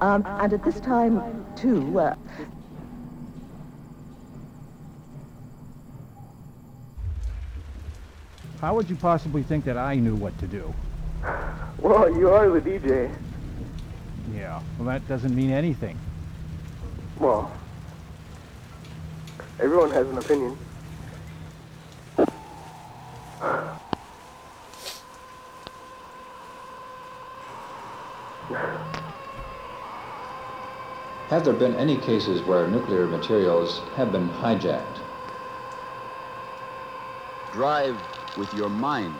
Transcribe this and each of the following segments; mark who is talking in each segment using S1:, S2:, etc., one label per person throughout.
S1: Um, and at this time, too, uh,
S2: How would you possibly think that I knew what to do?
S3: Well, you are the DJ.
S2: Yeah, well, that doesn't mean anything.
S3: Well, everyone has an opinion.
S4: Have there been any cases where nuclear materials have been hijacked?
S5: Drive with your mind.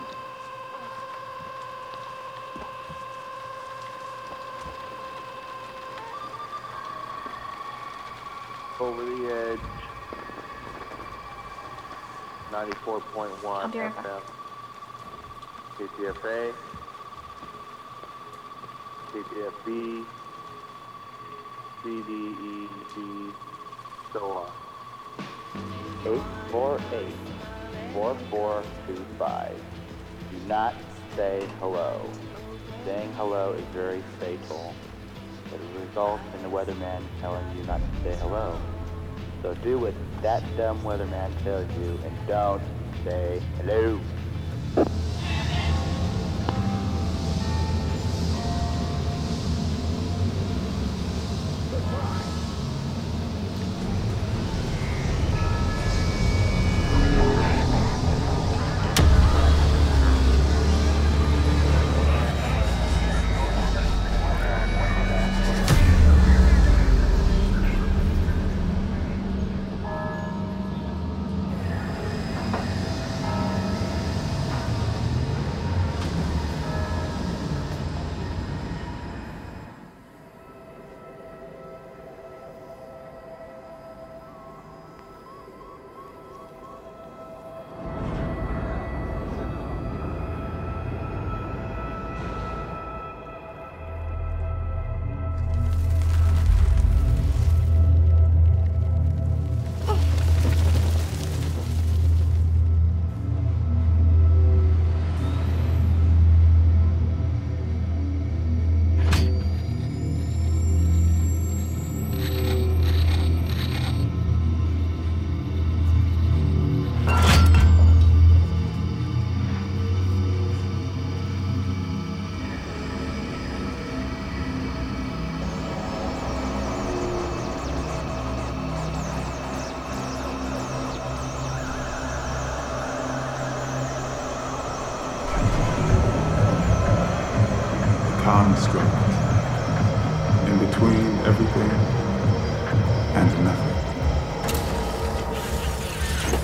S6: Over the edge. 94.1
S7: America.
S6: FM. KPFA. KPFB. CDEG. So on. 848 4425. Do not say hello. Saying hello is very fatal. It will result in the weatherman telling you not to say hello. So do what that dumb weatherman tells you and don't say hello.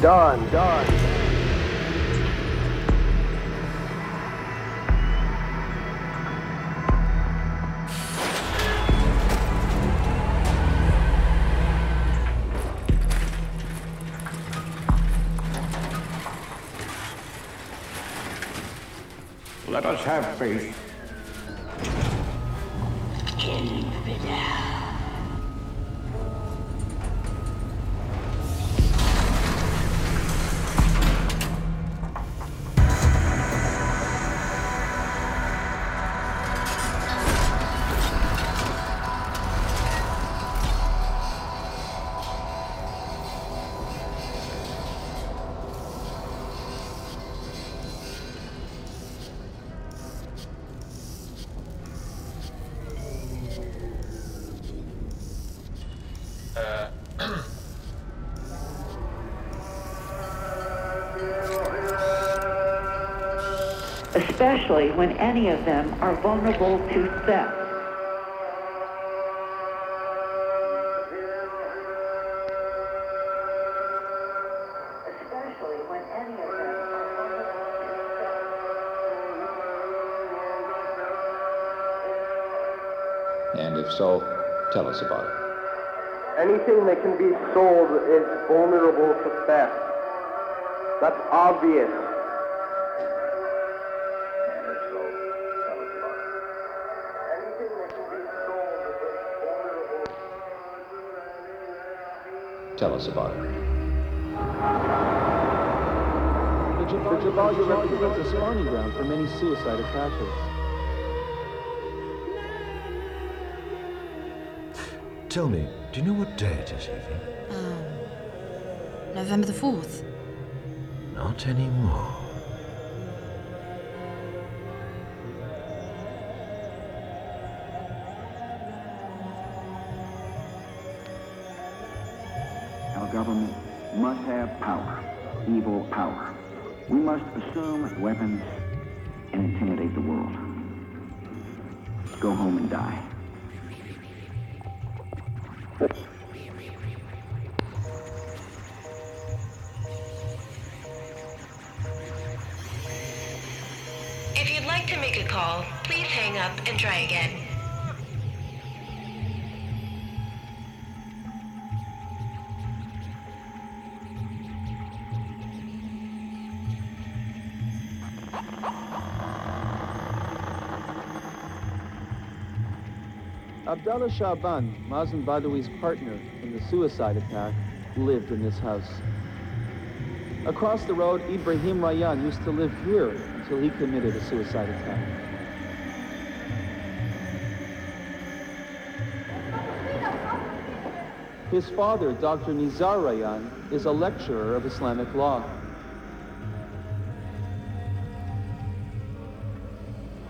S3: Done, done.
S8: Let us have faith.
S9: Especially when any of them are vulnerable to theft. Especially when any of them are
S4: And if so, tell us about it.
S3: Anything that can be sold is vulnerable to theft. That's obvious.
S4: Tell us about it.
S10: The Jabalia represents a spawning ground for many suicide attackers.
S11: Tell me, do you know what day it is, Evie?
S7: Um, November the 4th.
S11: Not anymore.
S4: Weapons and intimidate the world. Go home and die.
S12: If you'd like to make a call, please hang up and try again.
S10: Abdallah Shaban, Mazen Badawi's partner in the suicide attack, lived in this house. Across the road, Ibrahim Rayan used to live here until he committed a suicide attack. His father, Dr. Nizar Rayan, is a lecturer of Islamic law.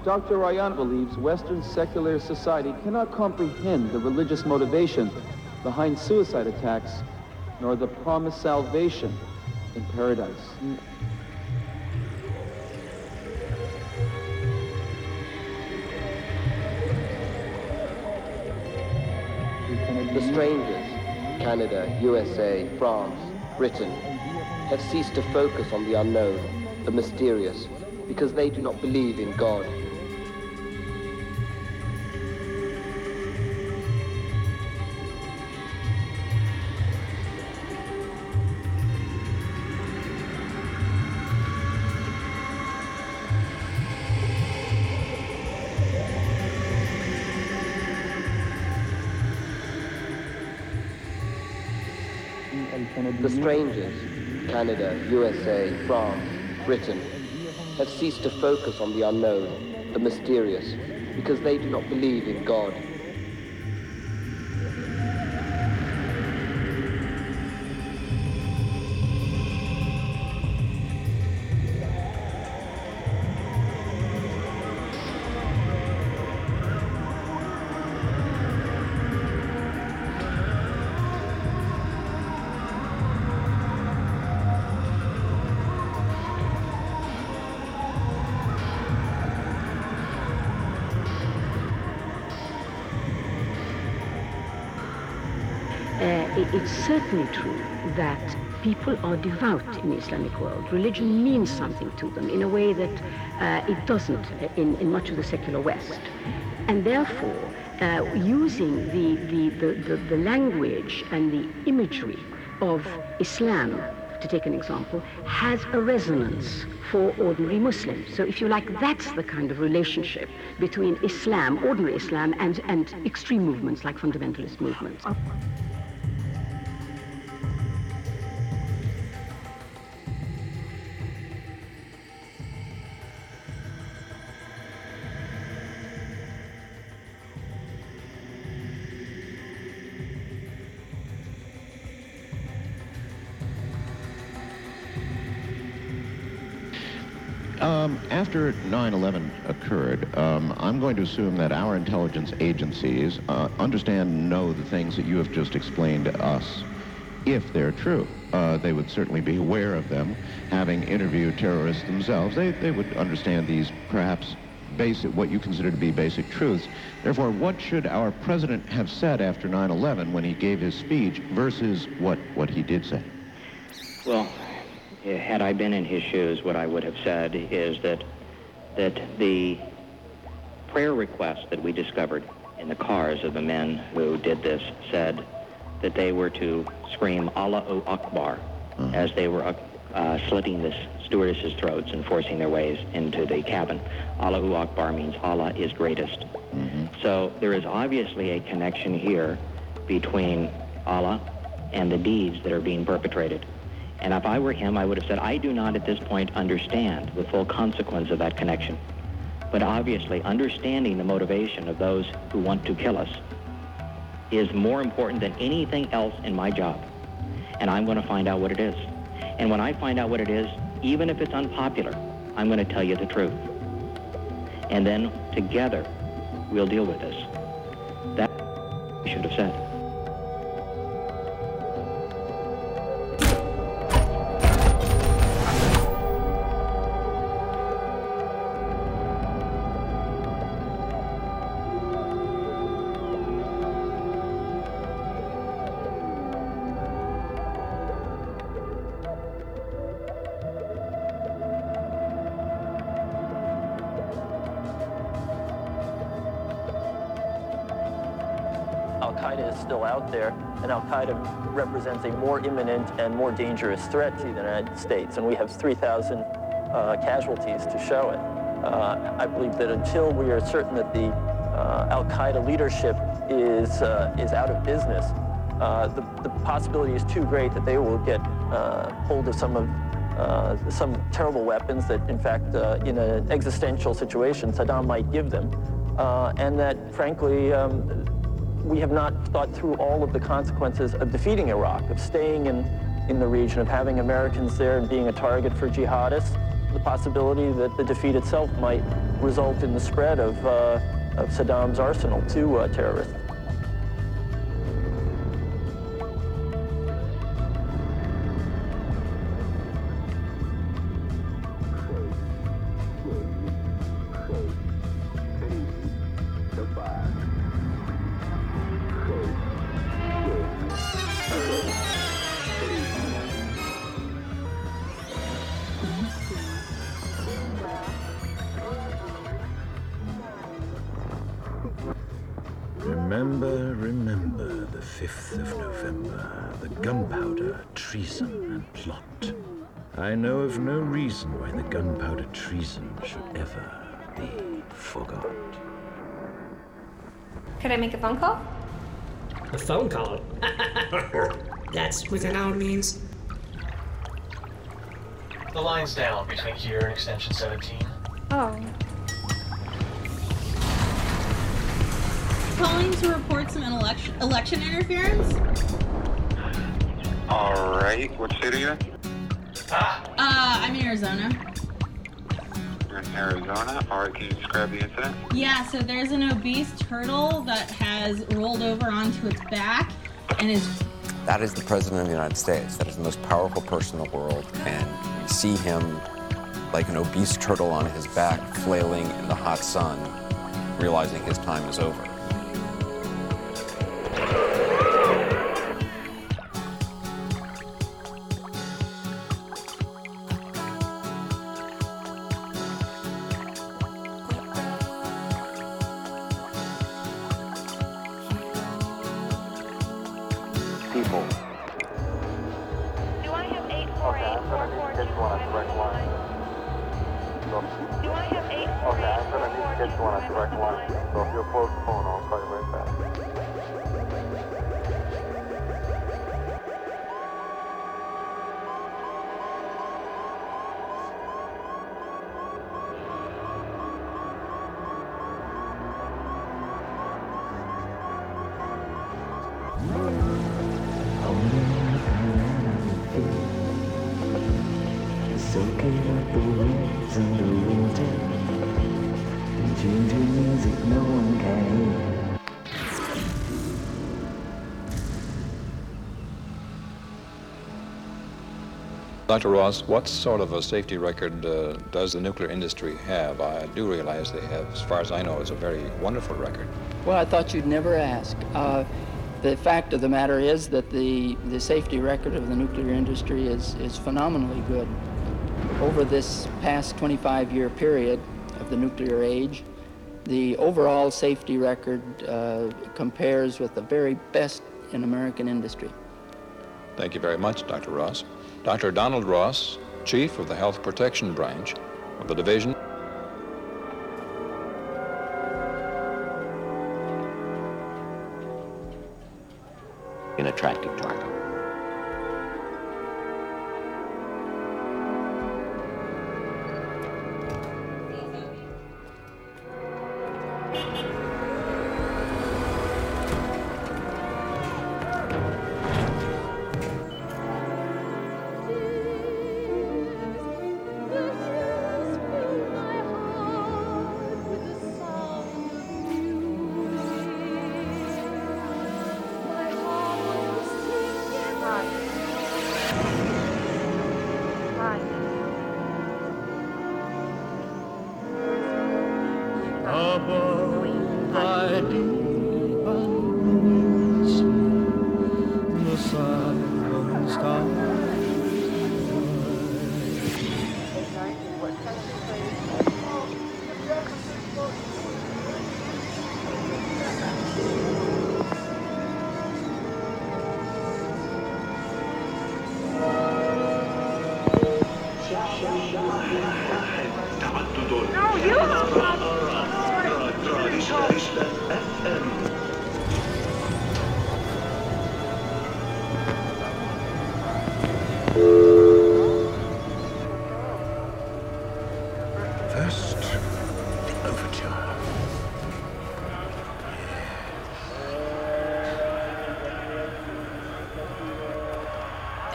S10: Dr. Rayan believes Western secular society cannot comprehend the religious motivation behind suicide attacks, nor the promised salvation in paradise.
S13: The strangers, Canada, USA, France, Britain, have ceased to focus on the unknown, the mysterious, because they do not believe in God. The strangers, Canada, USA, France, Britain, have ceased to focus on the unknown, the mysterious, because they do not believe in God.
S14: It's certainly true that people are devout in the Islamic world. Religion means something to them in a way that uh, it doesn't in, in much of the secular West. And therefore, uh, using the, the, the, the, the language and the imagery of Islam, to take an example, has a resonance for ordinary Muslims. So if you like, that's the kind of relationship between Islam, ordinary Islam, and, and extreme movements like fundamentalist movements.
S15: After 9-11 occurred, um, I'm going to assume that our intelligence agencies uh, understand and know the things that you have just explained to us. If they're true, uh, they would certainly be aware of them. Having interviewed terrorists themselves, they, they would understand these perhaps basic, what you consider to be basic truths. Therefore, what should our president have said after 9-11 when he gave his speech versus what, what he did say?
S16: Well, Uh, had I been in his shoes, what I would have said is that that the prayer request that we discovered in the cars of the men who did this said that they were to scream Allahu Akbar hmm. as they were uh, slitting the stewardesses' throats and forcing their ways into the cabin. Allahu Akbar means Allah is greatest. Mm-hmm. So there is obviously a connection here between Allah and the deeds that are being perpetrated. And if I were him, I would have said, I do not at this point understand the full consequence of that connection. But obviously, understanding the motivation of those who want to kill us
S17: is more important than anything else in my job. And I'm going to find out what it is. And when I find out what it is, even if it's unpopular, I'm going to tell you the truth. And then together, we'll deal with this. That should have said.
S18: There, and Al Qaeda represents a more imminent and more dangerous threat to the United States, and we have 3,000 uh, casualties to show it. Uh, I believe that until we are certain that the uh, Al Qaeda leadership is uh, is out of business, uh, the, the possibility is too great that they will get uh, hold of some of uh, some terrible weapons that, in fact, uh, in an existential situation, Saddam might give them, uh, and that, frankly, um, we have not thought through all of the consequences of defeating Iraq, of staying in, in the region, of having Americans there and being a target for jihadists, the possibility that the defeat itself might result in the spread of, uh, of Saddam's arsenal to uh, terrorists.
S11: Why the gunpowder treason should ever be forgot.
S19: Could I make a phone call?
S20: A phone call? That's within our means.
S21: The line's down between here and extension 17.
S19: Oh.
S22: Calling to report some election election interference.
S23: All right. What state are you in?
S22: Uh, I'm in Arizona.
S23: You're in Arizona. All right. Can you describe the incident?
S22: Yeah, so there's an obese turtle that has rolled over onto its back and is
S24: That is the President of the United States. That is the most powerful person in the world. And we see him like an obese turtle on his back, flailing in the hot sun, realizing his time is over.
S25: Dr. Ross, what sort of a safety record uh, does the nuclear industry have? I do realize they have, as far as I know, it's a very wonderful record.
S26: Well, I thought you'd never ask. Uh, the fact of the matter is that the, the safety record of the nuclear industry is, is phenomenally good. Over this past 25 year period of the nuclear age, the overall safety record uh, compares with the very best in American industry.
S25: Thank you very much, Dr. Ross. Dr. Donald Ross, Chief of the Health Protection Branch of the Division.
S16: An attractive target.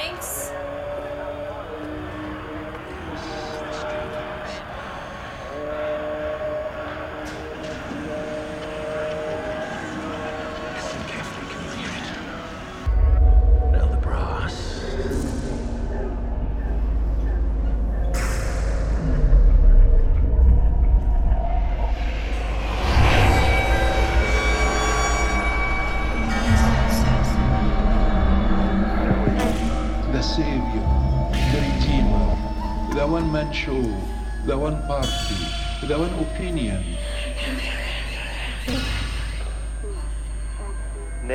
S27: Thanks.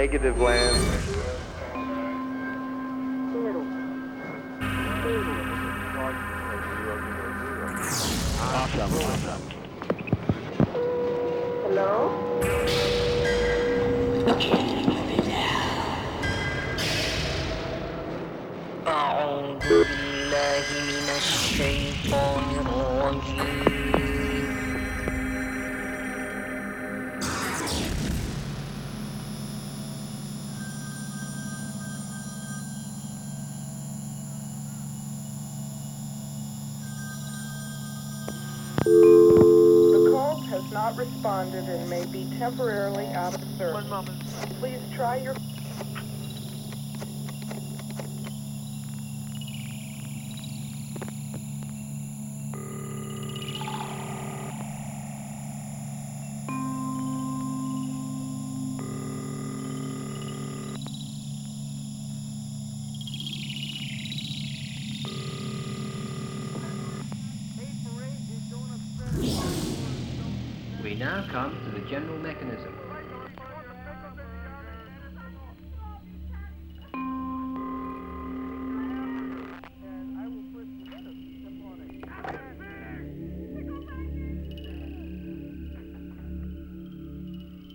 S28: Negativland. Now come to the general mechanism.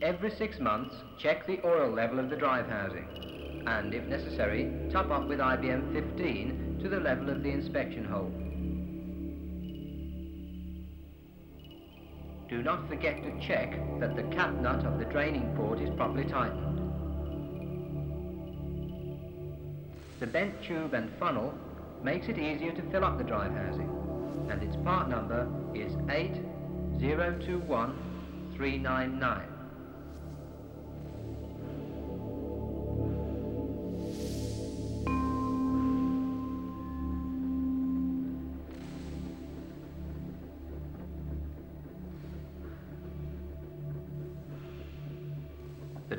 S28: Every six months, check the oil level of the drive housing, and if necessary, top up with IBM 15 to the level of the inspection hole. Do not forget to check that the cap nut of the draining port is properly tightened. The bent tube and funnel makes it easier to fill up the drive housing, and its part number is 8021399.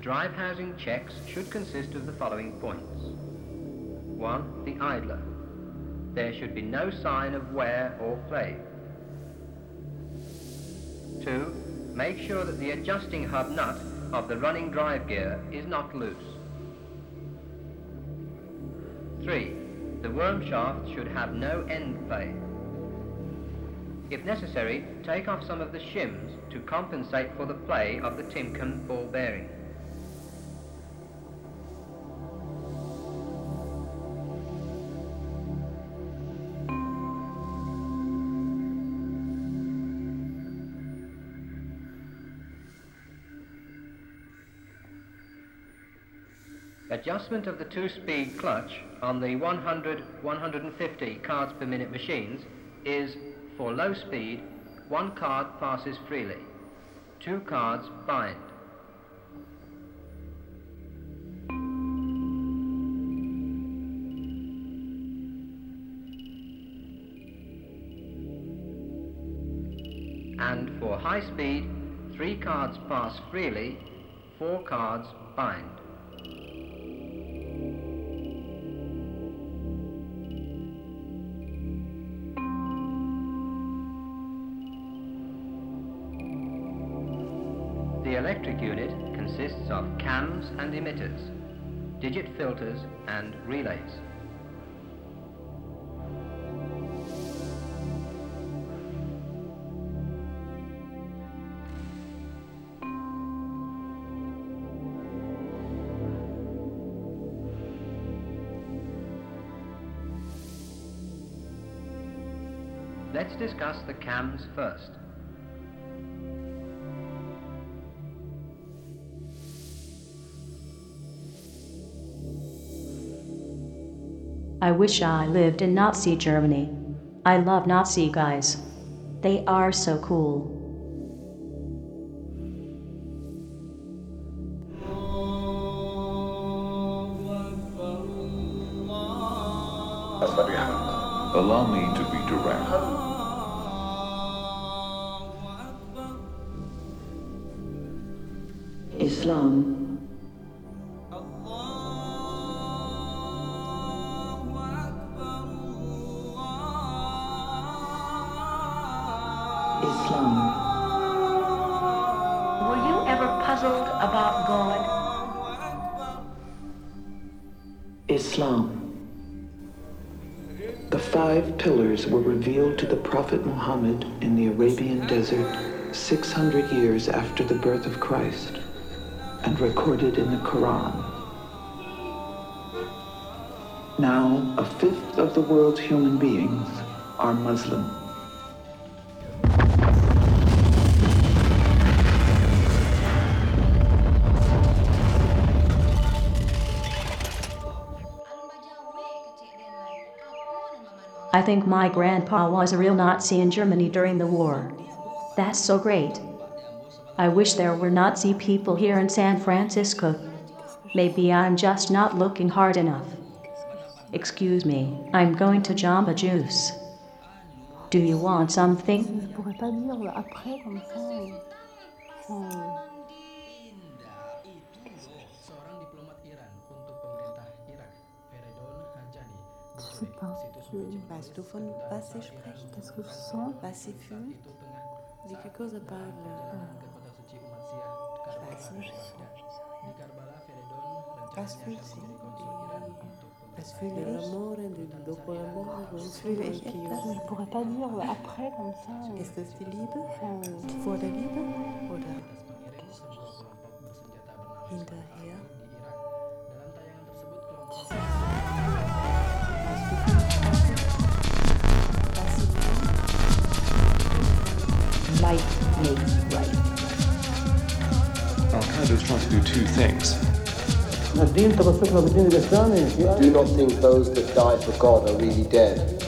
S28: Drive housing checks should consist of the following points. 1. The idler. There should be no sign of wear or play. 2. Make sure that the adjusting hub nut of the running drive gear is not loose. 3. The worm shaft should have no end play. If necessary, take off some of the shims to compensate for the play of the Timken ball bearing. Adjustment of the two-speed clutch on the 100-150 cards per minute machines is, for low speed, one card passes freely, two cards bind. And for high speed, three cards pass freely, four cards bind. And emitters, digit filters and relays. Let's discuss the cams first.
S29: I wish I lived in Nazi Germany. I love Nazi guys. They are so cool.
S30: Were revealed to the Prophet Muhammad in the Arabian desert 600 years after the birth of Christ and recorded in the Quran. Now, a fifth of the world's human beings are Muslim.
S29: I think my grandpa was a real Nazi in Germany during the war. That's so great. I wish there were Nazi people here in San Francisco. Maybe I'm just not looking hard enough. Excuse me, I'm going to Jamba Juice. Do you want something?
S31: Sais pas.
S32: Weißt du, von was sie spricht?
S31: Qu'est-ce que je sens
S32: Was sie fühlt? De que parle? Je weiß nicht. Was fühlt sie? Was fühle ich?
S31: L'amour et dopo l'amore,
S32: Was fühle ich?
S31: Je pourrais pas dire après comme ça.
S32: Ist das die Liebe? Vor der Liebe? Oder hinterher?
S29: Right.
S33: Al Qaeda is trying to do two things.
S13: Do not think those that die for God are really dead,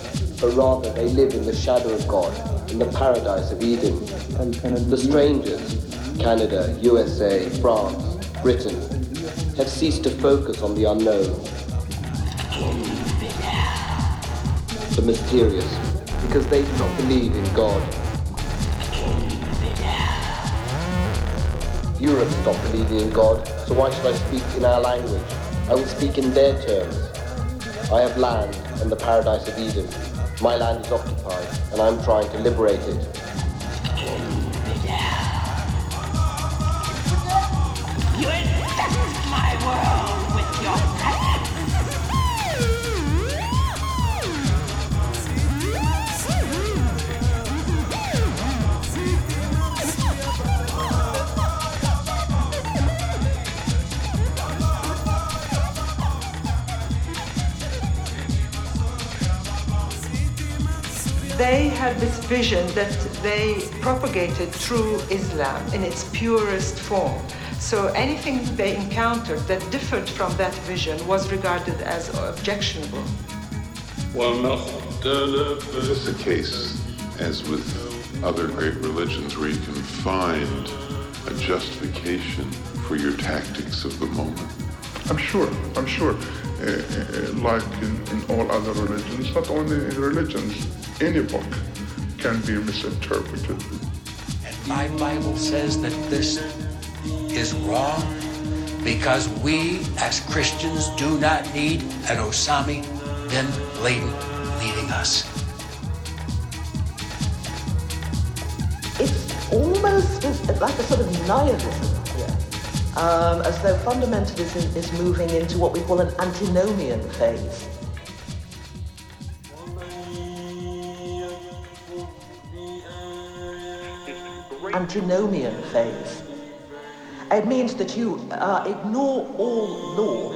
S13: but rather they live in the shadow of God, in the paradise of Eden. The strangers, Canada, USA, France, Britain, have ceased to focus on the unknown, the mysterious, because they do not believe in God. Europe stopped believing in God, so why should I speak in our language? I will speak in their terms. I have land and the paradise of Eden. My land is occupied, and I'm trying to liberate it.
S34: Had this vision that they propagated through Islam in its purest form. So anything they encountered that differed from that vision was regarded as objectionable.
S35: Is this a case, as with other great religions, where you can find a justification for your tactics of the moment?
S36: I'm sure, I'm sure. Uh, uh, like in, in all other religions, not only in religions, any book can be misinterpreted.
S37: And my Bible says that this is wrong because we as Christians do not need an Osama bin Laden leading us.
S1: It's almost like a sort of nihilism here, um, as though fundamentalism is moving into what we call an antinomian phase. Antinomian phase. It means that you uh, ignore all law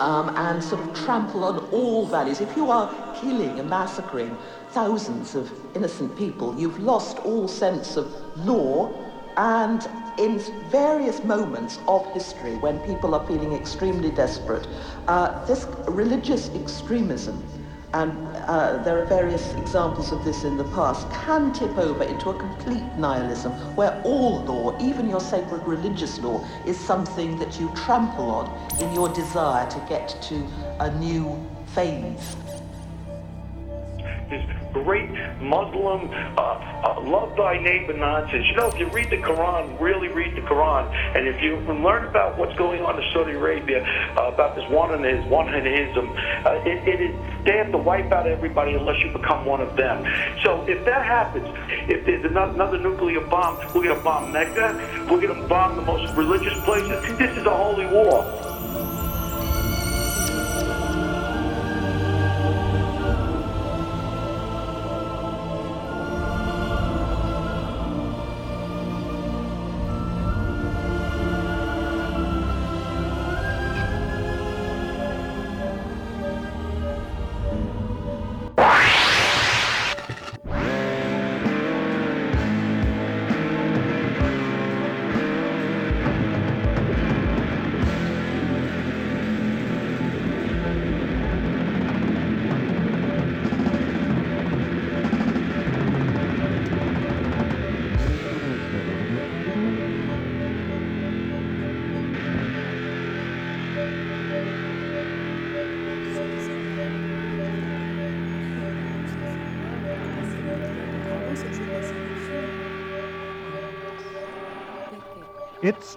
S1: um, and sort of trample on all values. If you are killing and massacring thousands of innocent people, you've lost all sense of law and in various moments of history when people are feeling extremely desperate, uh, this religious extremism, and uh, there are various examples of this in the past, can tip over into a complete nihilism where all law, even your sacred religious law, is something that you trample on in your desire to get to a new phase.
S38: This great Muslim uh, uh, love thy neighbor nonsense. You know, if you read the Quran, really read the Quran, and if you learn about what's going on in Saudi Arabia, uh, about this one and his one and hism, uh, it, it is they have to wipe out everybody unless you become one of them. So if that happens, if there's another nuclear bomb, we're going to bomb Mecca, we're going to bomb the most religious places. This is a holy war.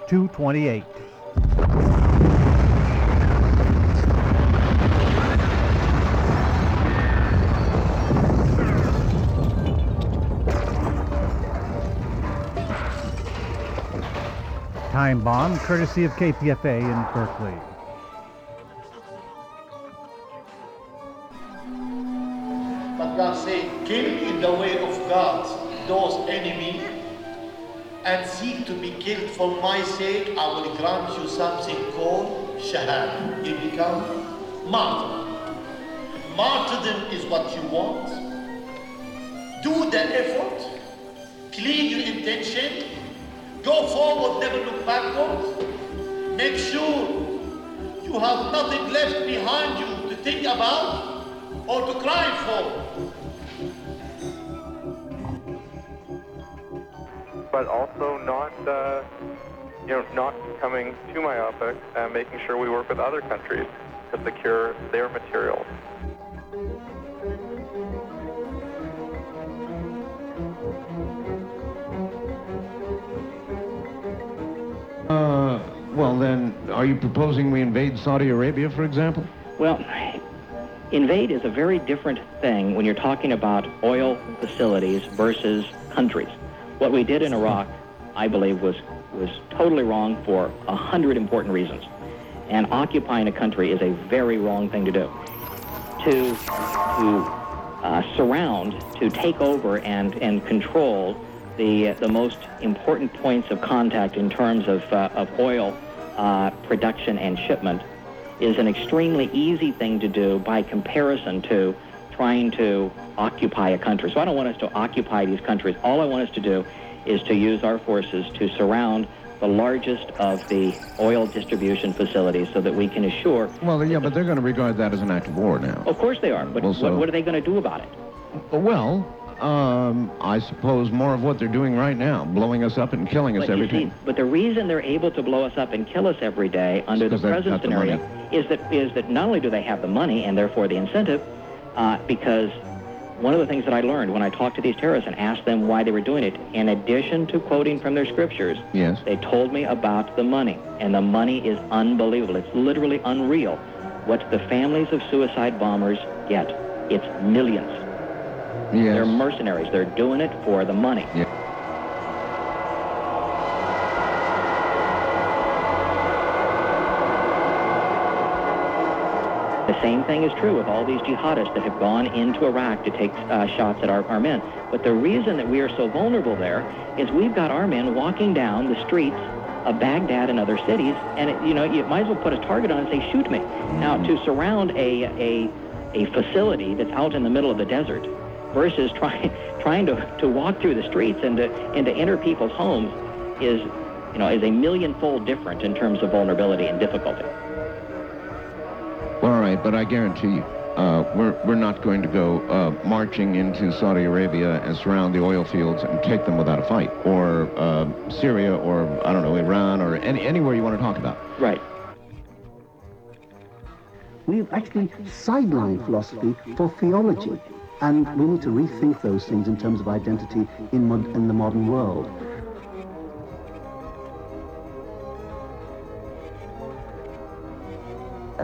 S2: 228. Time bomb, courtesy of KPFA in Berkeley.
S39: But God said, kill in the way of God those enemy and seek to be killed for my sake. I will grant you something called shahada. You become martyr. Martyrdom is what you want. Do the effort. Clean your intention. Go forward, never look backward. Make sure you have nothing left behind you to think about or to cry for.
S40: But also not, uh, you know, not becoming too myopic and making sure we work with other countries to secure their materials.
S15: Uh, well then, are you proposing we invade Saudi Arabia, for example?
S16: Well, invade is a very different thing when you're talking about oil facilities versus countries. What we did in Iraq, I believe, was was totally wrong for a hundred important reasons. And occupying a country is a very wrong thing to do. To to uh, surround, to take over and and control the the most important points of contact in terms of uh, of oil uh, production and shipment is an extremely easy thing to do by comparison to trying to occupy a country. So I don't want us to occupy these countries. All I want us to do is to use our forces to surround the largest of the oil distribution facilities so that we can assure.
S15: Well, yeah, but they're going to regard that as an act of war now.
S16: Of course they are, but
S15: Well, so-
S16: what, what are they going to do about it?
S15: Well, um, I suppose more of what they're doing right now, blowing us up and killing us
S16: But
S15: every
S16: see,
S15: time.
S16: but the reason they're able to blow us up and kill us every day under the present
S15: got the
S16: scenario is that is that not only do they have the money and therefore the incentive, uh, because one of the things that I learned when I talked to these terrorists and asked them why they were doing it, in addition to quoting from their scriptures,
S15: Yes.
S16: they told me about the money, and the money is unbelievable. It's literally unreal what the families of suicide bombers get. It's millions.
S15: Yes.
S16: They're mercenaries. They're doing it for the money. The same thing is true with all these jihadists that have gone into Iraq to take uh, shots at our, our men. But the reason that we are so vulnerable there is we've got our men walking down the streets of Baghdad and other cities, and it, you know you might as well put a target on and say, "Shoot me." Now, to surround a a a facility that's out in the middle of the desert versus trying trying to, to walk through the streets and to and to enter people's homes is you know is a millionfold different in terms of vulnerability and difficulty.
S15: All right, but I guarantee you, uh, we're, we're not going to go uh, marching into Saudi Arabia and surround the oil fields and take them without a fight, or uh, Syria, or, I don't know, Iran, or any, anywhere you want to talk about.
S16: Right.
S35: We've actually sidelined philosophy for theology, and we need to rethink those things in terms of identity in, mod- in the modern world.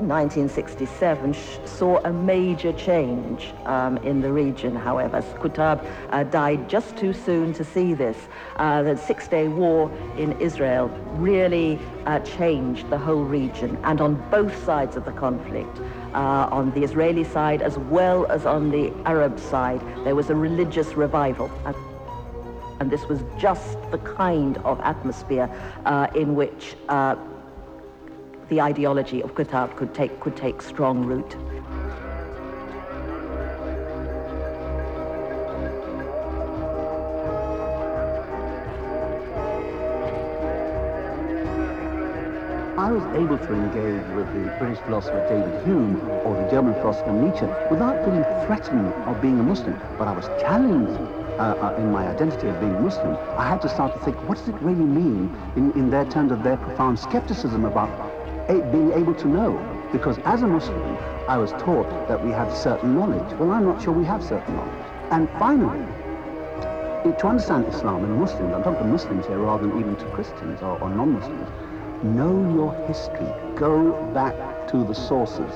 S1: 1967 sh- saw a major change um, in the region, however. Qutb uh, died just too soon to see this. Uh, the Six-Day War in Israel really uh, changed the whole region, and on both sides of the conflict, uh, on the Israeli side as well as on the Arab side, there was a religious revival. And this was just the kind of atmosphere uh, in which uh, the ideology of Qutb could take, could take strong root.
S35: I was able to engage with the British philosopher David Hume or the German philosopher Nietzsche without feeling threatened of being a Muslim, but I was challenged uh, uh, in my identity of being Muslim. I had to start to think, what does it really mean in, in their terms of their profound skepticism about Eh, being able to know? Because as a Muslim, I was taught that we have certain knowledge. Well, I'm not sure we have certain knowledge. And finally, to understand Islam and Muslims, I'm talking to Muslims here rather than even to Christians or, or non-Muslims, know your history. Go back to the sources.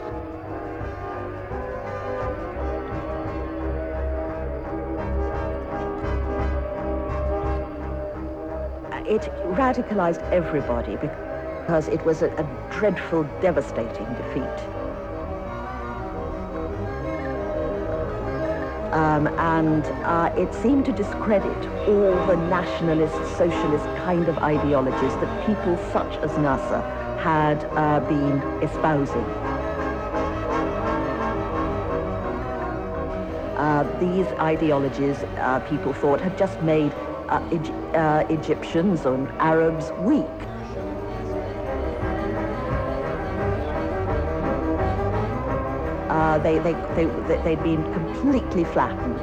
S1: It radicalized everybody because it was a, a dreadful, devastating defeat. Um, and uh, it seemed to discredit all the nationalist, socialist kind of ideologies that people such as Nasser had uh, been espousing. Uh, these ideologies, uh, people thought, had just made uh, uh, Egyptians and Arabs weak. They, they, they, they'd been completely flattened.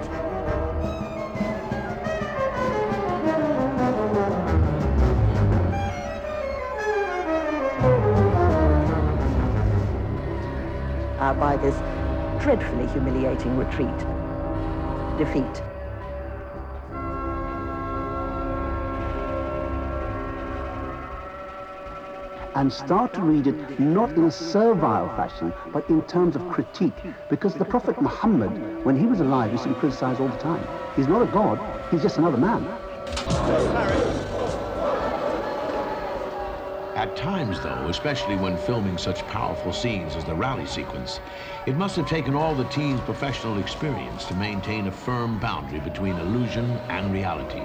S1: Uh, by this dreadfully humiliating retreat, defeat.
S35: And start to read it not in a servile fashion, but in terms of critique. Because the Prophet Muhammad, when he was alive, used to be criticized all the time. He's not a god, he's just another man.
S41: At times, though, especially when filming such powerful scenes as the rally sequence, it must have taken all the team's professional experience to maintain a firm boundary between illusion and reality.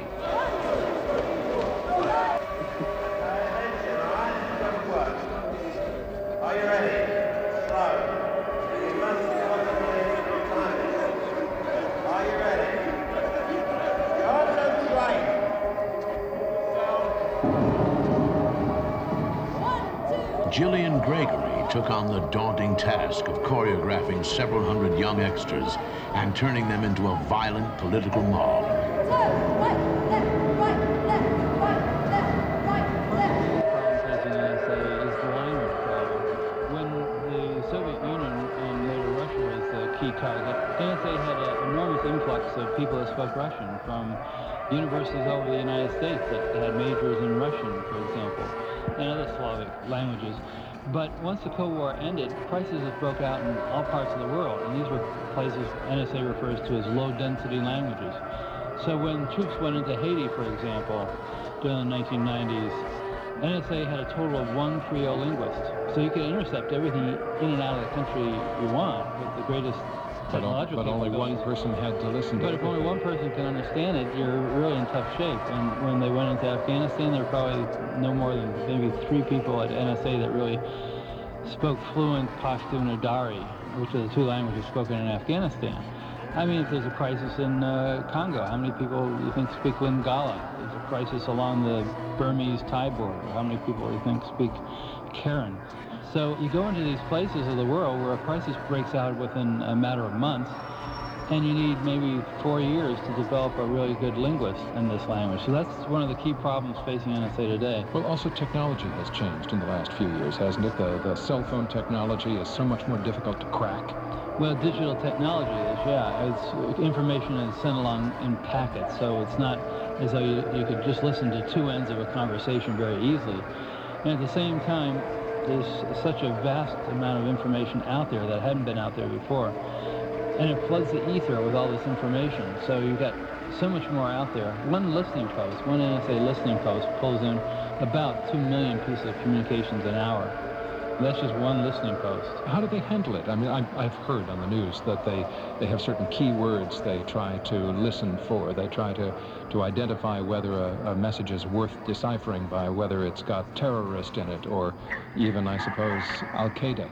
S41: Daunting task of choreographing several hundred young extras and turning them into a violent political mob. The
S42: the. When the Soviet Union um, and later Russia was a key target. NSA had an enormous influx of people that spoke Russian from universities over the United States that had majors in Russian, for example and other Slavic languages. But once the Cold War ended, crises broke out in all parts of the world, and these were places NSA refers to as low-density languages. So when troops went into Haiti, for example, during the 1990s, NSA had a total of one Creole linguist. So you could intercept everything in and out of the country you want with the greatest
S43: but, but only one person had to listen
S42: to
S43: but
S42: it. But if only one person can understand it, you're really in tough shape. And when they went into Afghanistan, there were probably no more than maybe three people at NSA that really spoke fluent Pashtun or Dari, which are the two languages spoken in Afghanistan. I mean, if there's a crisis in uh, Congo, how many people do you think speak Lingala? There's a crisis along the Burmese Thai border. How many people do you think speak Karen? So you go into these places of the world where a crisis breaks out within a matter of months, and you need maybe four years to develop a really good linguist in this language. So that's one of the key problems facing NSA today.
S43: Well, also technology has changed in the last few years, hasn't it? The, the cell phone technology is so much more difficult to crack.
S42: Well, digital technology is, yeah. It's information is sent along in packets, so it's not as though you, you could just listen to two ends of a conversation very easily. And at the same time, there's such a vast amount of information out there that hadn't been out there before. And it floods the ether with all this information. So you've got so much more out there. One listening post, one NSA listening post pulls in about 2 million pieces of communications an hour. That's just one listening post.
S43: How do they handle it? I mean, I've, I've heard on the news that they, they have certain keywords they try to listen for. They try to, to identify whether a, a message is worth deciphering by whether it's got terrorist in it or even, I suppose, Al-Qaeda.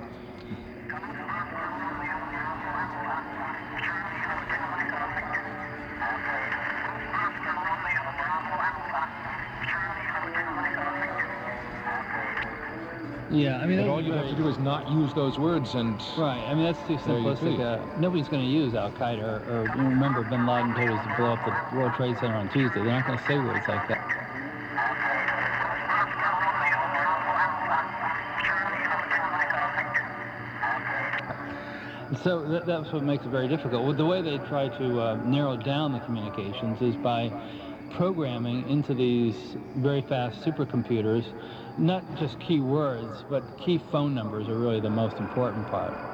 S42: Yeah, I mean,
S43: all you have to do is not use those words, and
S42: right. I mean, that's too simplistic. Uh, nobody's going to use Al Qaeda or, or remember Bin Laden told us to blow up the World Trade Center on Tuesday. They're not going to say words like that. So that, that's what makes it very difficult. Well, the way they try to uh, narrow down the communications is by programming into these very fast supercomputers, not just key words, but key phone numbers are really the most important part.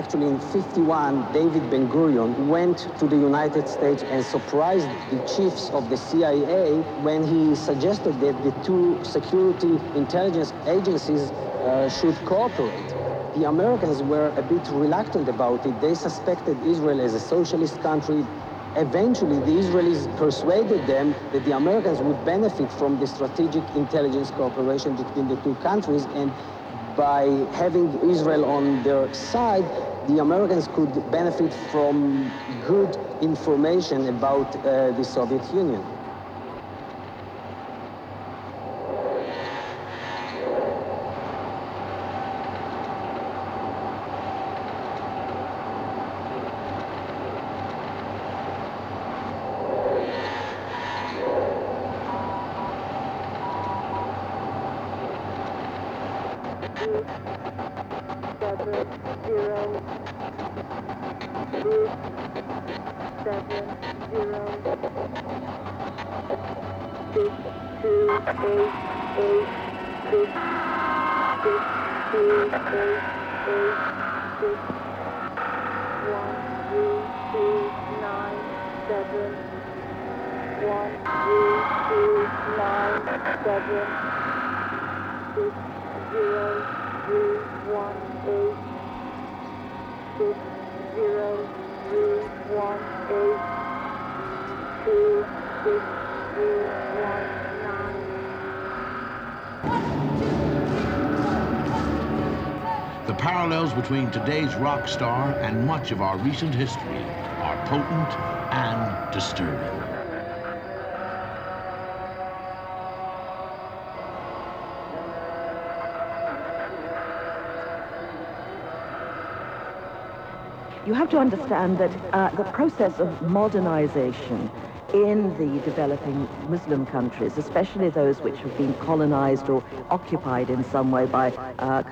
S37: Actually, in 51, David Ben Gurion went to the United States and surprised the chiefs of the CIA when he suggested that the two security intelligence agencies uh, should cooperate. The Americans were a bit reluctant about it. They suspected Israel as a socialist country. Eventually, the Israelis persuaded them that the Americans would benefit from the strategic intelligence cooperation between the two countries and by having Israel on their side, the Americans could benefit from good information about uh, the Soviet Union. seven zero six two eight eight six six two eight eight six one three two nine seven one three two nine seven six zero three one eight six zero three
S41: the parallels between today's rock star and much of our recent history are potent and disturbing.
S1: You have to understand that uh, the process of modernization in the developing Muslim countries, especially those which have been colonized or occupied in some way by, uh,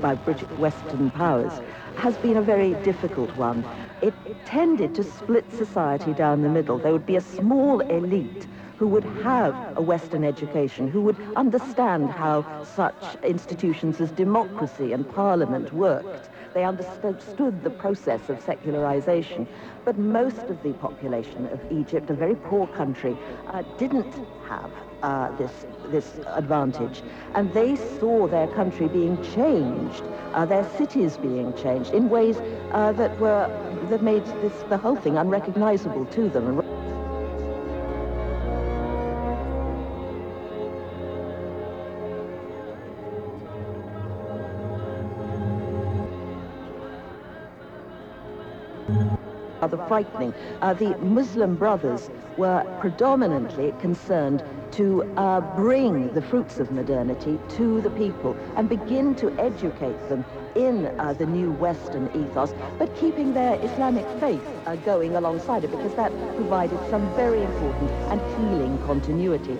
S1: by British Western powers, has been a very difficult one. It tended to split society down the middle. There would be a small elite who would have a Western education, who would understand how such institutions as democracy and parliament worked. They understood the process of secularization. But most of the population of Egypt, a very poor country, uh, didn't have uh, this, this advantage. And they saw their country being changed, uh, their cities being changed in ways uh, that were that made this, the whole thing unrecognizable to them. Rather frightening. Uh, the Muslim brothers were predominantly concerned to uh, bring the fruits of modernity to the people and begin to educate them in uh, the new Western ethos, but keeping their Islamic faith uh, going alongside it because that provided some very important and healing continuity.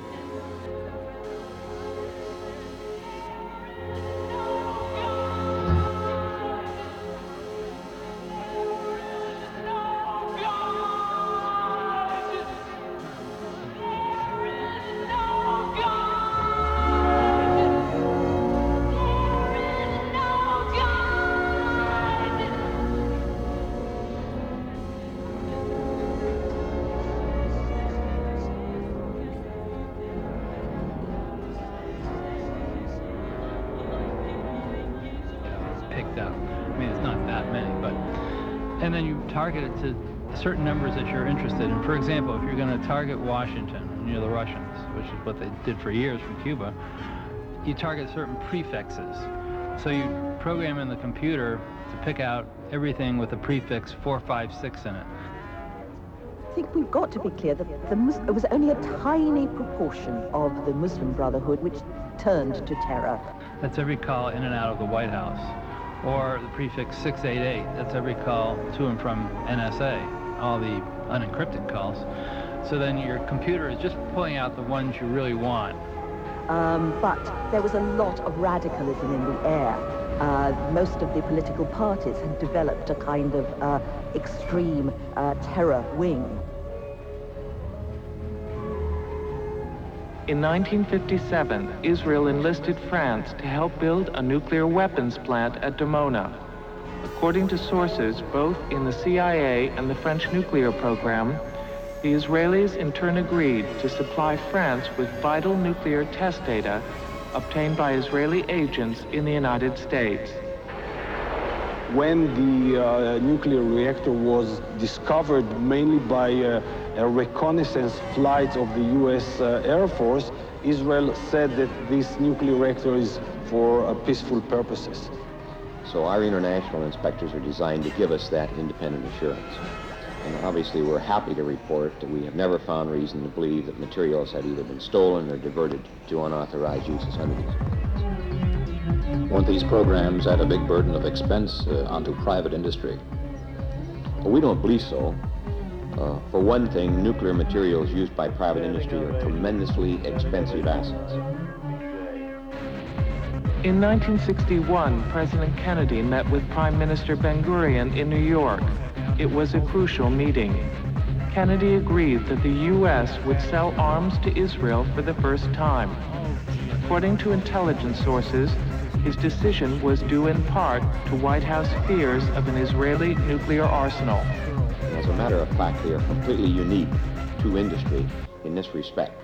S42: For example, if you're going to target Washington near the Russians, which is what they did for years from Cuba, you target certain prefixes. So you program in the computer to pick out everything with a prefix 456 in it.
S1: I think we've got to be clear that the Mus- it was only a tiny proportion of the Muslim Brotherhood which turned to terror.
S42: That's every call in and out of the White House. Or the prefix 688, that's every call to and from NSA, all the unencrypted calls. So then your computer is just pulling out the ones you really want.
S1: Um, but there was a lot of radicalism in the air. Uh, most of the political parties had developed a kind of uh, extreme uh, terror wing.
S44: In 1957, Israel enlisted France to help build a nuclear weapons plant at Dimona. According to sources both in the CIA and the French nuclear program, the Israelis in turn agreed to supply France with vital nuclear test data obtained by Israeli agents in the United States.
S39: When the uh, nuclear reactor was discovered mainly by uh, a reconnaissance flight of the US uh, Air Force, Israel said that this nuclear reactor is for uh, peaceful purposes.
S45: So our international inspectors are designed to give us that independent assurance. And obviously we're happy to report that we have never found reason to believe that materials had either been stolen or diverted to unauthorized uses under these agreements.
S4: Won't these programs add a big burden of expense uh, onto private industry?
S45: Well, we don't believe so. Uh, for one thing, nuclear materials used by private industry are tremendously expensive assets.
S44: In 1961, President Kennedy met with Prime Minister Ben Gurion in New York. It was a crucial meeting. Kennedy agreed that the U.S. would sell arms to Israel for the first time. According to intelligence sources, his decision was due in part to White House fears of an Israeli nuclear arsenal.
S45: As a matter of fact, they are completely unique to industry in this respect.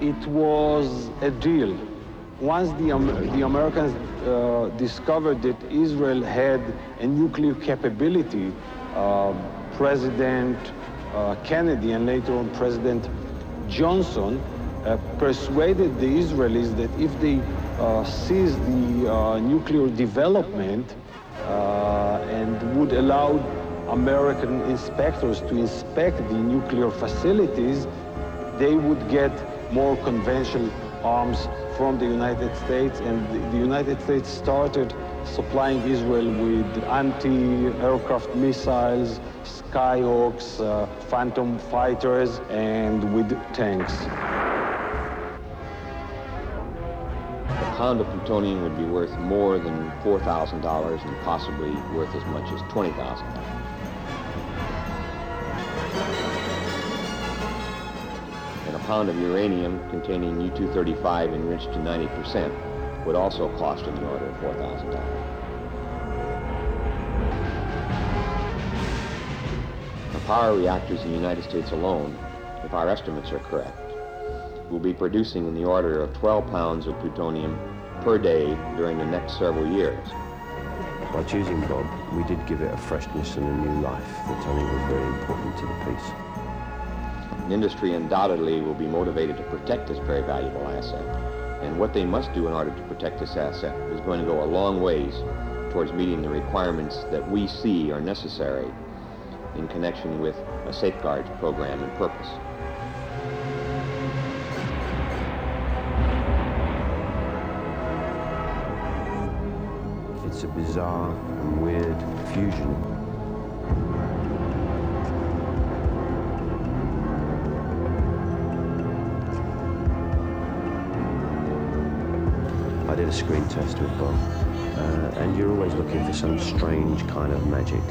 S39: It was a deal. Once the, the Americans uh, discovered that Israel had a nuclear capability, uh, President uh, Kennedy and later on President Johnson uh, persuaded the Israelis that if they uh, seize the uh, nuclear development and would allow American inspectors to inspect the nuclear facilities, they would get more conventional arms from the United States, and the United States started supplying Israel with anti-aircraft missiles, Skyhawks, uh, Phantom fighters, and with tanks.
S45: A pound of plutonium would be worth more than $4,000 and possibly worth as much as $20,000. Pound of uranium containing U-235 enriched to 90% would also cost in the order of $4,000. The power reactors in the United States alone, if our estimates are correct, will be producing in the order of 12 pounds of plutonium per day during the next several years.
S46: By choosing Bob, we did give it a freshness and a new life that I think was very important to the piece.
S45: An industry undoubtedly will be motivated to protect this very valuable asset. And what they must do in order to protect this asset is going to go a long ways towards meeting the requirements that we see are necessary in connection with a safeguards program and purpose.
S46: It's a bizarre and weird fusion. A screen test with Bob, uh, and you're always looking for some strange kind of magic,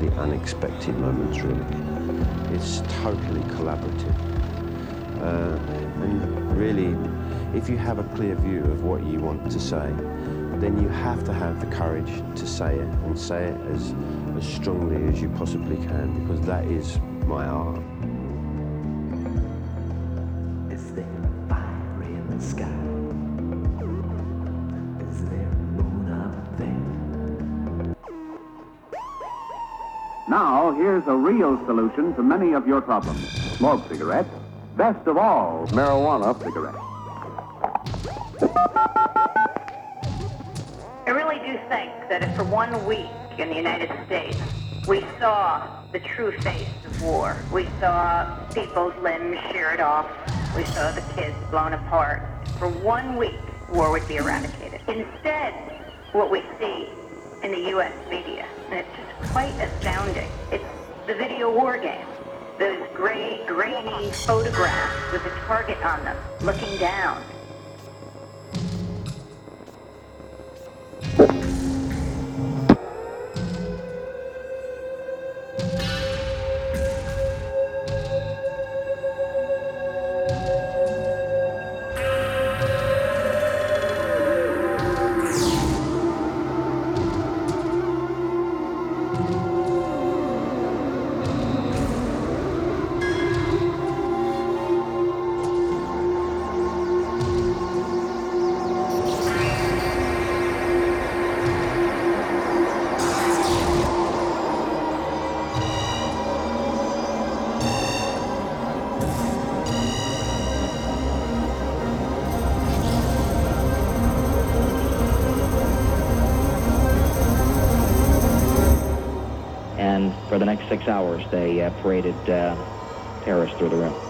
S46: the unexpected moments, really. It's totally collaborative. Uh, and really, if you have a clear view of what you want to say, then you have to have the courage to say it and say it as, as strongly as you possibly can because that is my art.
S47: A real solution to many of your problems. Smoke cigarettes. Best of all, marijuana cigarettes.
S48: I really do think that if for one week in the United States we saw the true face of war, we saw people's limbs sheared off, we saw the kids blown apart, for one week war would be eradicated. Instead, what we see in the U.S. media, and it's just quite astounding, it's the video war game. Those gray, grainy photographs with a target on them, looking down.
S16: Hours, they uh, paraded uh, terrorists through the room.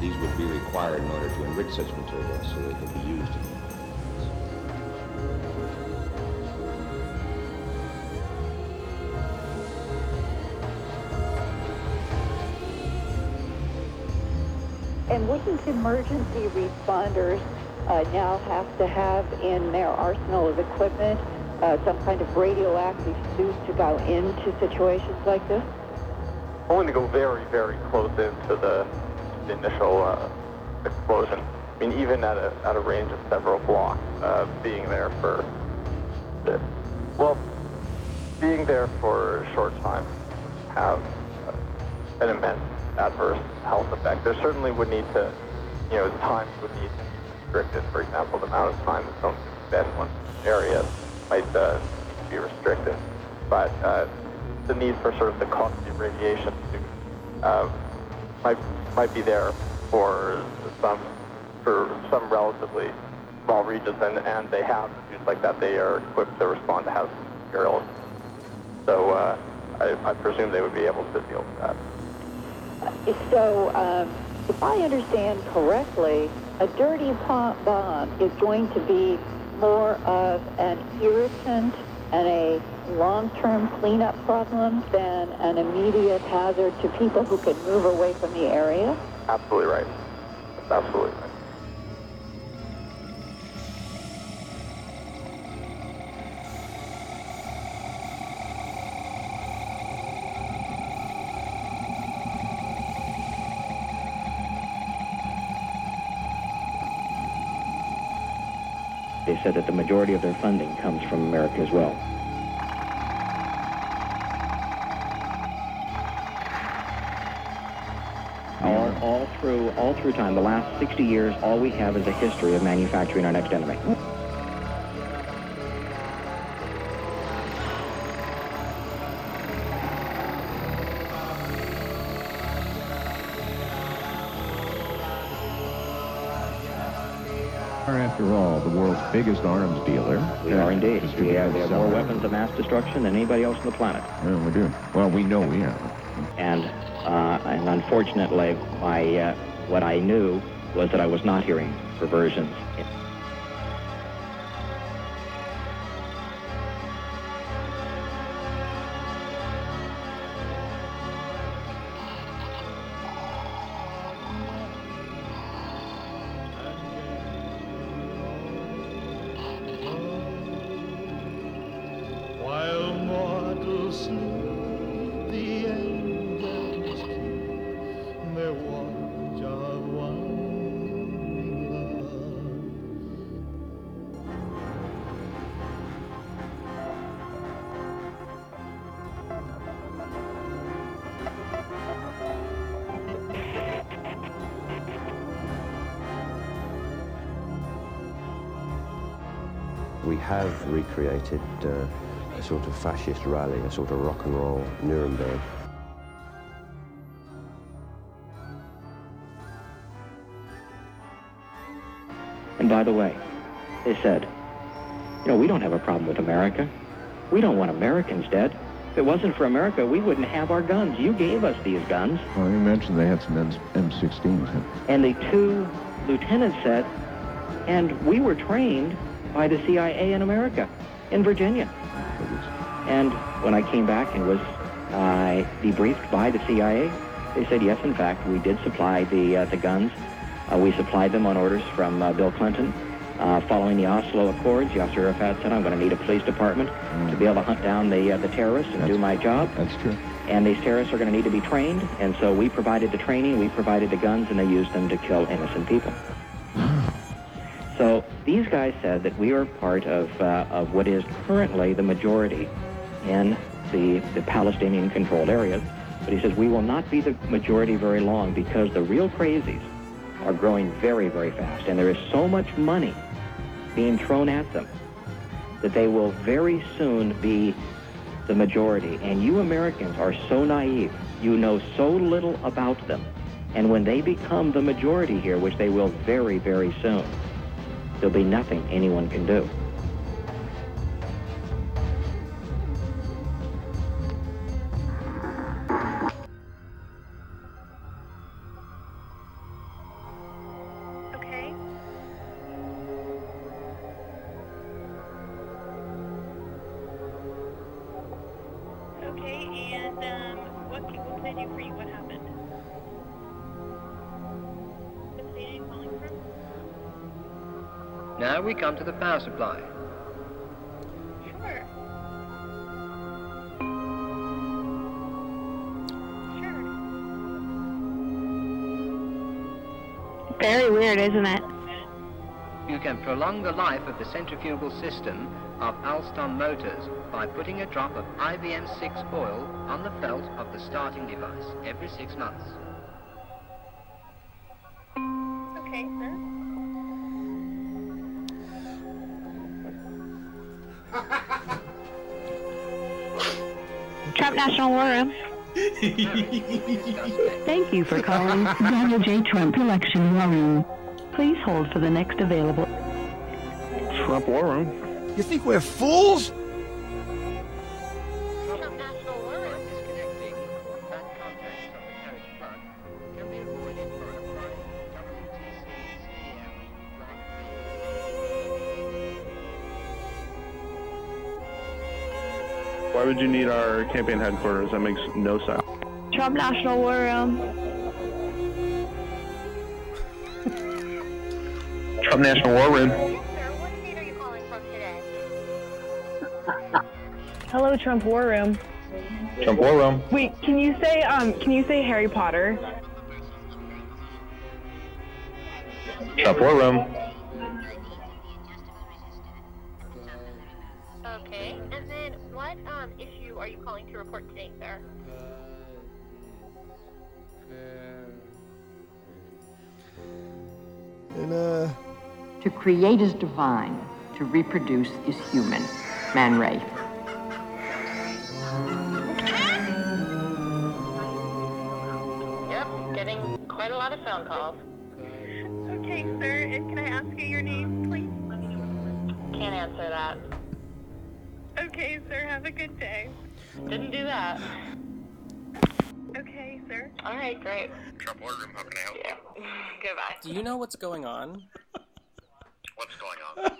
S45: These would be required in order to enrich such materials so they could be used in
S49: And wouldn't emergency responders uh, now have to have in their arsenal of equipment uh, some kind of radioactive suit to go into situations like this?
S50: I Only to go very, very close into the, the initial uh, explosion. I mean, even at a, at a range of several blocks, uh, being there for, well, being there for a short time have an immense adverse health effect. There certainly would need to, you know, time would need to be restricted. For example, the amount of time that someone can spend in one area might uh, be restricted. But uh, the need for sort of the costly radiation to, uh, might might be there for some for some relatively small regions, and, and they have suits like that. They are equipped to respond to hazardous materials. So uh, I, I presume they would be able to deal with that.
S49: So, um, if I understand correctly, a dirty bomb is going to be more of an irritant and a long-term cleanup problem than an immediate hazard to people who can move away from the area?
S50: Absolutely right. Absolutely right.
S16: They said that the majority of their funding comes from America as well. All, all through all through time, the last 60 years, all we have is a history of manufacturing our next enemy.
S15: after all, the world's biggest arms dealer.
S16: We are indeed. We have, we have more weapons of mass destruction than anybody else on the planet.
S15: Yeah, we do. Well, we know we have.
S16: And uh, and unfortunately, my uh, what I knew was that I was not hearing perversions.
S46: Have recreated uh, a sort of fascist rally, a sort of rock and roll Nuremberg.
S16: And by the way, they said, you know, we don't have a problem with America. We don't want Americans dead. If it wasn't for America, we wouldn't have our guns. You gave us these guns.
S15: Well, you mentioned they had some M- M16s.
S16: And the two lieutenants said, and we were trained by the CIA in America, in Virginia. And when I came back and was uh, debriefed by the CIA, they said, yes, in fact, we did supply the, uh, the guns. Uh, we supplied them on orders from uh, Bill Clinton. Uh, following the Oslo Accords, Yasser Arafat said, I'm going to need a police department to be able to hunt down the, uh, the terrorists and do my job.
S15: That's true.
S16: And these terrorists are going to need to be trained. And so we provided the training, we provided the guns, and they used them to kill innocent people. These guys said that we are part of, uh, of what is currently the majority in the, the Palestinian-controlled areas. But he says we will not be the majority very long because the real crazies are growing very, very fast. And there is so much money being thrown at them that they will very soon be the majority. And you Americans are so naive. You know so little about them. And when they become the majority here, which they will very, very soon, there'll be nothing anyone can do.
S28: Come to the power supply.
S51: Sure.
S52: Very weird, isn't it?
S28: You can prolong the life of the centrifugal system of Alstom motors by putting a drop of IBM6 oil on the felt of the starting device every six months.
S51: Okay, sir.
S52: National War Room.
S9: Thank you for calling Donald J. Trump Election War Room. Please hold for the next available.
S53: Trump War Room. You think we're fools?
S3: Would you need our campaign headquarters? That makes no sense.
S52: Trump National War Room.
S3: Trump National War Room.
S52: Hello, Trump War Room.
S3: Trump War Room.
S52: Wait, can you say um can you say Harry Potter?
S3: Trump War Room.
S50: Create is divine, to reproduce is human. Man Ray.
S51: Yep, getting quite a lot of phone calls. Okay, sir, and can I ask you your name, please? Can't answer that. Okay, sir, have a good day. Didn't do that. Okay, sir. All right, great.
S6: Trump War Room, how can I help you?
S51: Goodbye.
S54: Do you know what's going on?
S6: On?